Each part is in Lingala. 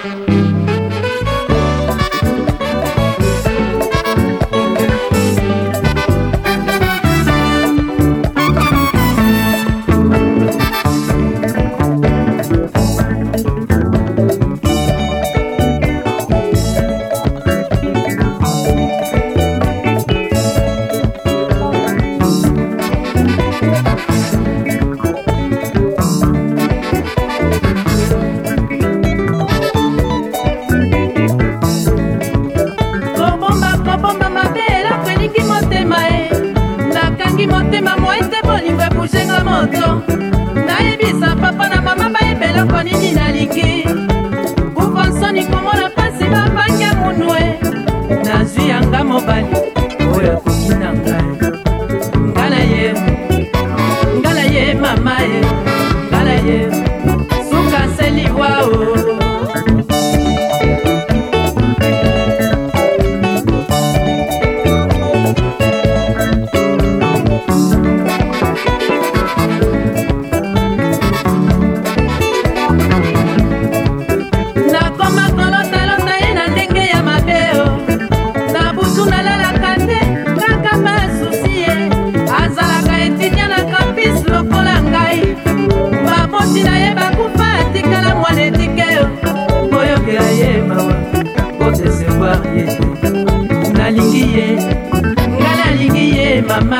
Thank you. nalingi ye nga nalingi ye mama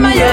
my